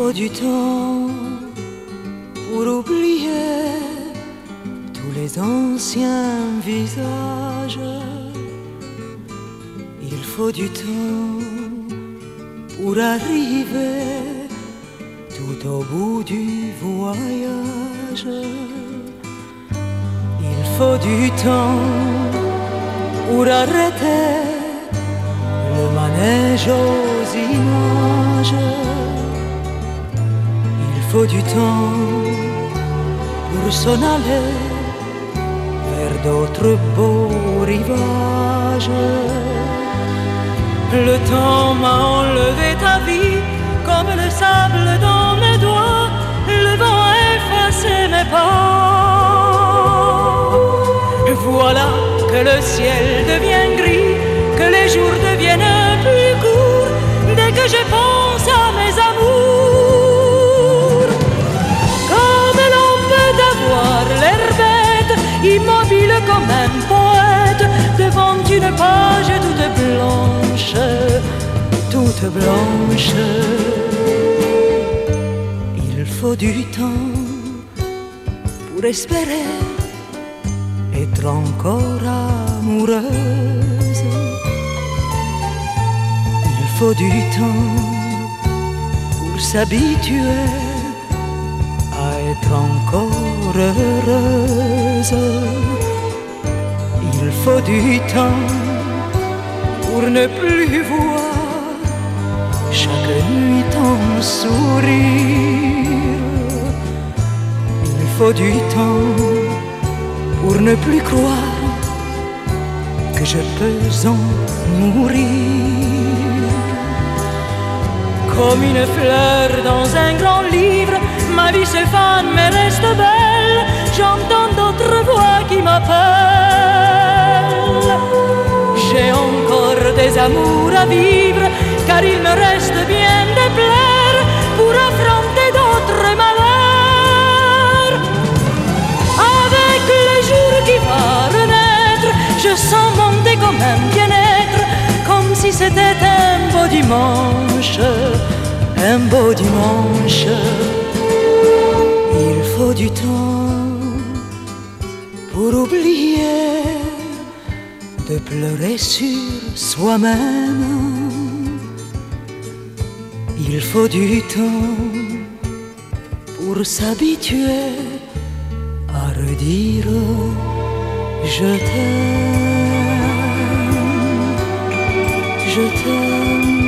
faut du temps pour oublier tous les anciens visages. Il faut du temps pour arriver tout au bout du voyage. Il faut du temps pour arrêter le manège aux faut du temps pour s'en aller vers d'autres beaux rivages. Le temps m'a enlevé ta vie comme le sable dans mes doigts. Le vent a effacé mes pas. Voilà que le ciel devient gris, que les jours deviennent un poète, devant une page toute blanche, toute blanche. Il faut du temps pour espérer être encore amoureuse. Il faut du temps pour s'habituer à être encore heureuse. Il faut du temps pour ne plus voir chaque nuit ton sourire. Il faut du temps pour ne plus croire que je peux en mourir. Comme une fleur dans un grand livre, ma vie se fane mais reste des amours à vivre, car il me reste bien de plaire pour affronter d'autres malheurs. Avec le jour qui va renaître, je sens monter comme un bien-être, comme si c'était un beau dimanche, un beau dimanche. Il faut du temps pour oublier de pleurer sur soi-même. Il faut du temps pour s'habituer à redire je t'aime, je t'aime.